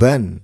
Ben